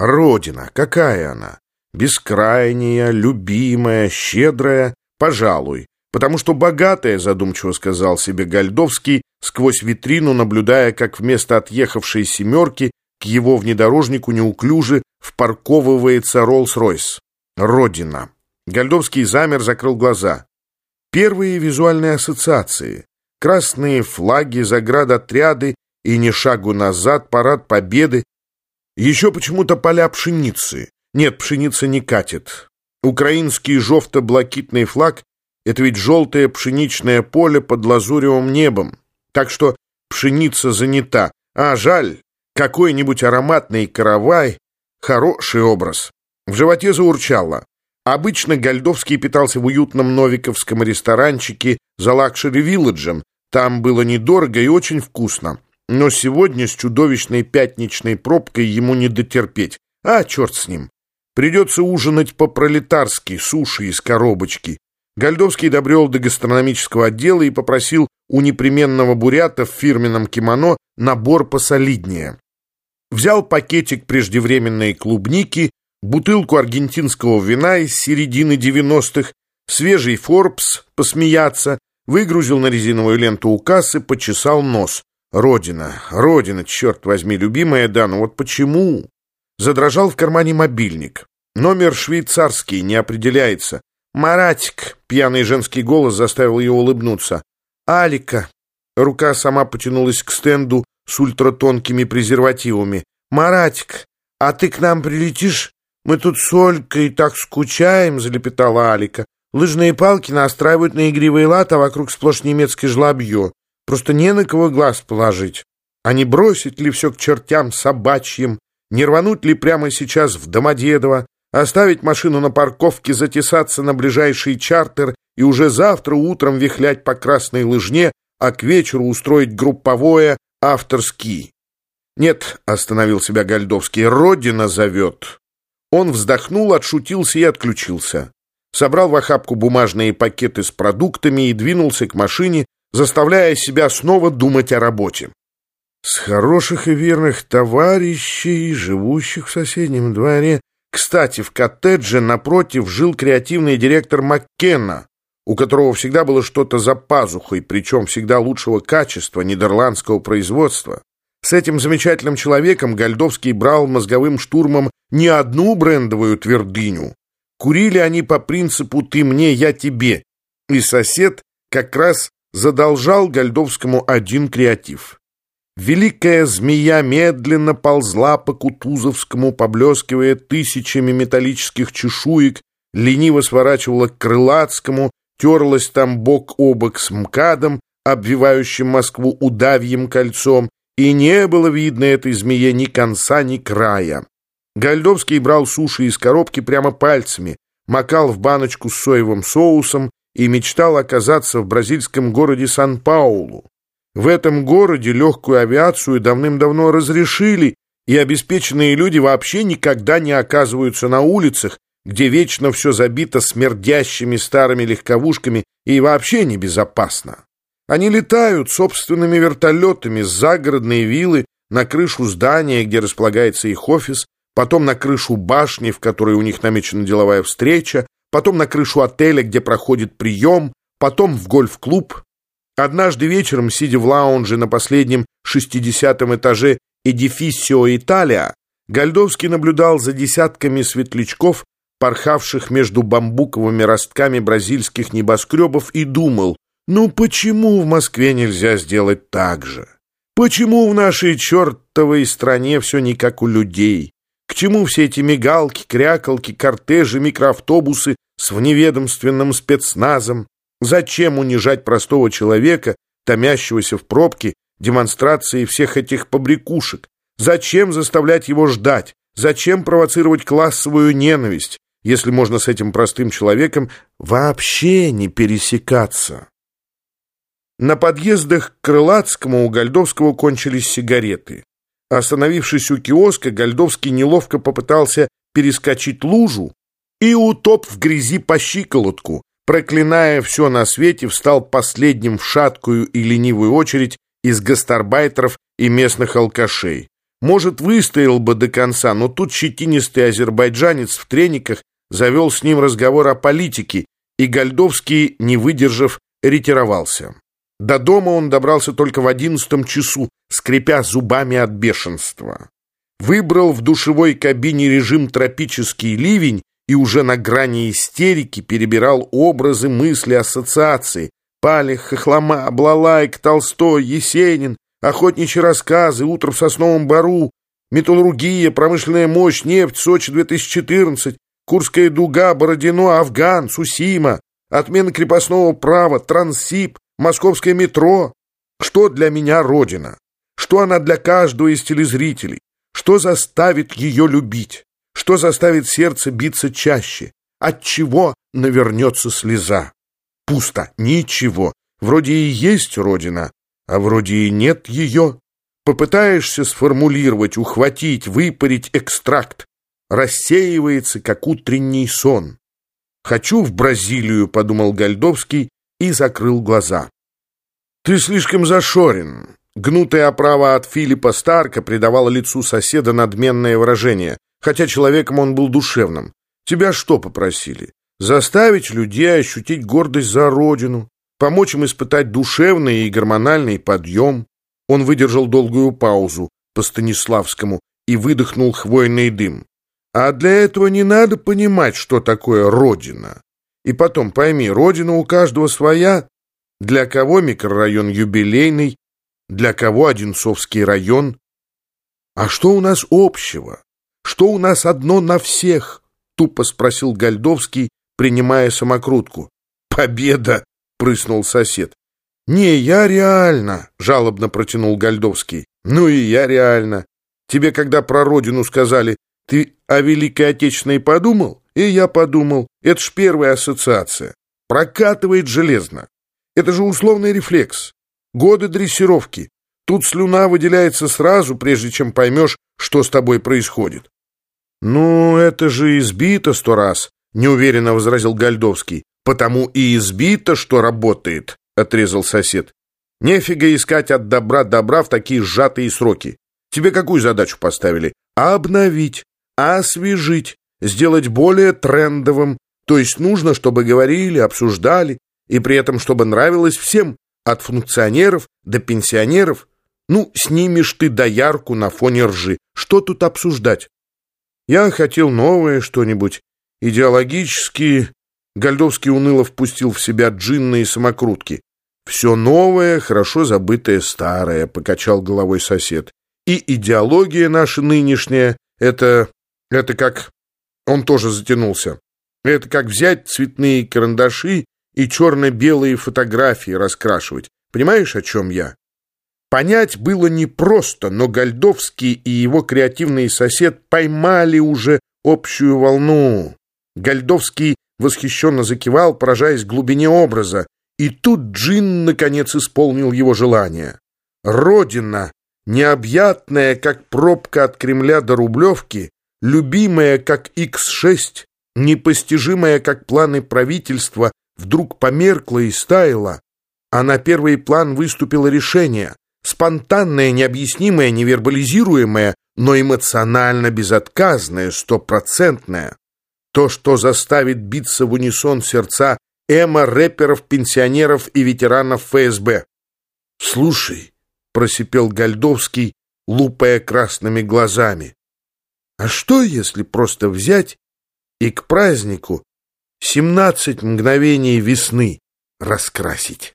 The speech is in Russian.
Родина, какая она? Бескрайняя, любимая, щедрая, пожалуй. Потому что богатая, задумчиво сказал себе Гальдовский, сквозь витрину наблюдая, как вместо отъехавшей «семерки» к его внедорожнику неуклюже впарковывается Роллс-Ройс. Родина. Гальдовский замер, закрыл глаза. Первые визуальные ассоциации. Красные флаги, заградотряды и ни шагу назад, парад победы. Еще почему-то поля пшеницы. Нет, пшеница не катит. Украинский жовто-блакитный флаг — это ведь желтое пшеничное поле под лазуревым небом. Так что пшеница занята. А жаль, какой-нибудь ароматный каравай — хороший образ. В животе заурчало. Обычно Гальдовский питался в уютном новиковском ресторанчике за лакшери-вилладжем. Там было недорого и очень вкусно. Но сегодня с чудовищной пятничной пробкой ему не дотерпеть. А, черт с ним. Придется ужинать по-пролетарски, суши из коробочки. Гальдовский добрел до гастрономического отдела и попросил у непременного бурята в фирменном кимоно набор посолиднее. Взял пакетик преждевременной клубники, бутылку аргентинского вина из середины 90-х, свежий Форбс, посмеяться, выгрузил на резиновую ленту у кассы, почесал нос. Родина, родина, черт возьми, любимая Дана, вот почему? Задрожал в кармане мобильник. Номер швейцарский, не определяется. «Маратик!» — пьяный женский голос заставил ее улыбнуться. «Алика!» Рука сама потянулась к стенду с ультратонкими презервативами. «Маратик, а ты к нам прилетишь? Мы тут с Олькой так скучаем!» — залепетала Алика. «Лыжные палки настраивают на игривые лад, а вокруг сплошь немецкое жлобье. Просто не на кого глаз положить. А не бросить ли все к чертям собачьим? Не рвануть ли прямо сейчас в Домодедово? Оставить машину на парковке, затесаться на ближайший чартер и уже завтра утром вихлять по красной лыжне, а к вечеру устроить групповое авторский. «Нет», — остановил себя Гальдовский, — «Родина зовет». Он вздохнул, отшутился и отключился. Собрал в охапку бумажные пакеты с продуктами и двинулся к машине, заставляя себя снова думать о работе. С хороших и верных товарищей, живущих в соседнем дворе. Кстати, в коттедже напротив жил креативный директор Маккенна, у которого всегда было что-то за пазухой, причем всегда лучшего качества, нидерландского производства. С этим замечательным человеком Гальдовский брал мозговым штурмом не одну брендовую твердыню. Курили они по принципу «ты мне, я тебе». И сосед как раз задолжал Гальдовскому один креатив. Великая змея медленно ползла по Кутузовскому, поблескивая тысячами металлических чешуек, лениво сворачивала к Крылатскому, терлась там бок о бок с МКАДом, обвивающим Москву удавьем кольцом, и не было видно этой змее ни конца, ни края. Гальдовский брал суши из коробки прямо пальцами, макал в баночку с соевым соусом, и мечтал оказаться в бразильском городе Сан-Паулу. В этом городе легкую авиацию давным-давно разрешили, и обеспеченные люди вообще никогда не оказываются на улицах, где вечно все забито смердящими старыми легковушками и вообще небезопасно. Они летают собственными вертолетами с загородной виллы на крышу здания, где располагается их офис, потом на крышу башни, в которой у них намечена деловая встреча, потом на крышу отеля, где проходит прием, потом в гольф-клуб. Однажды вечером, сидя в лаунже на последнем шестидесятом этаже «Эдифисио Италия», Гальдовский наблюдал за десятками светлячков, порхавших между бамбуковыми ростками бразильских небоскребов, и думал, ну почему в Москве нельзя сделать так же? Почему в нашей чертовой стране все не как у людей? К чему все эти мигалки, крякалки, кортежи, микроавтобусы с вневедомственным спецназом? Зачем унижать простого человека, томящегося в пробке, демонстрации всех этих побрякушек? Зачем заставлять его ждать? Зачем провоцировать классовую ненависть, если можно с этим простым человеком вообще не пересекаться? На подъездах к Крылатскому у Гольдовского кончились сигареты. Остановившись у киоска, Гольдовский неловко попытался перескочить лужу и утоп в грязи по щиколотку, проклиная все на свете, встал последним в шаткую и ленивую очередь из гастарбайтеров и местных алкашей. Может, выстоял бы до конца, но тут щетинистый азербайджанец в трениках завел с ним разговор о политике, и Гольдовский, не выдержав, ретировался. До дома он добрался только в одиннадцатом часу, скрипя зубами от бешенства. Выбрал в душевой кабине режим «Тропический ливень» и уже на грани истерики перебирал образы, мысли, ассоциации. Палех, Хохлома, Блалайк, Толстой, Есенин, охотничьи рассказы, утро в Сосновом Бару, металлургия, промышленная мощь, нефть, Сочи 2014, Курская дуга, Бородино, Афган, Сусима, отмена крепостного права, Транссиб, Московское метро. Что для меня Родина? Что она для каждого из телезрителей? Что заставит ее любить? Что заставит сердце биться чаще? От чего навернется слеза? Пусто, ничего. Вроде и есть Родина, а вроде и нет ее. Попытаешься сформулировать, ухватить, выпарить экстракт, рассеивается, как утренний сон. «Хочу в Бразилию», — подумал Гальдовский и закрыл глаза. «Ты слишком зашорен». Гнутая оправа от Филиппа Старка придавала лицу соседа надменное выражение, хотя человеком он был душевным. «Тебя что попросили? Заставить людей ощутить гордость за родину, помочь им испытать душевный и гормональный подъем». Он выдержал долгую паузу по Станиславскому и выдохнул хвойный дым. А для этого не надо понимать, что такое Родина. И потом, пойми, Родина у каждого своя. Для кого микрорайон юбилейный, для кого Одинцовский район. А что у нас общего? Что у нас одно на всех? Тупо спросил Гальдовский, принимая самокрутку. Победа! Прыснул сосед. «Не, я реально», — жалобно протянул Гальдовский. «Ну и я реально. Тебе, когда про родину сказали, ты о Великой Отечественной подумал? И я подумал. Это ж первая ассоциация. Прокатывает железно. Это же условный рефлекс. Годы дрессировки. Тут слюна выделяется сразу, прежде чем поймешь, что с тобой происходит. «Ну, это же избито сто раз», — неуверенно возразил Гальдовский. «Потому и избито, что работает», — отрезал сосед. «Нефига искать от добра добра в такие сжатые сроки. Тебе какую задачу поставили? Обновить освежить, сделать более трендовым, то есть нужно, чтобы говорили, обсуждали, и при этом, чтобы нравилось всем, от функционеров до пенсионеров. Ну, снимешь ты доярку на фоне ржи. Что тут обсуждать? Я хотел новое что-нибудь, идеологически... Гольдовский уныло впустил в себя джинны и самокрутки. «Все новое, хорошо забытое старое», — покачал головой сосед. «И идеология наша нынешняя — это это как... Он тоже затянулся. Это как взять цветные карандаши и черно-белые фотографии раскрашивать. Понимаешь, о чем я? Понять было непросто, но Гольдовский и его креативный сосед поймали уже общую волну. Гольдовский восхищенно закивал, поражаясь глубине образа, и тут Джин, наконец, исполнил его желание. Родина, необъятная, как пробка от Кремля до Рублевки, любимая как X6, непостижимая как планы правительства, вдруг померкла и стаяла, а на первый план выступило решение, спонтанное, необъяснимое, невербализируемое, но эмоционально безотказное, стопроцентное. То, что заставит биться в унисон сердца эмо рэперов, пенсионеров и ветеранов ФСБ. «Слушай», — просипел Гальдовский, лупая красными глазами, а что, если просто взять и к празднику семнадцать мгновений весны раскрасить?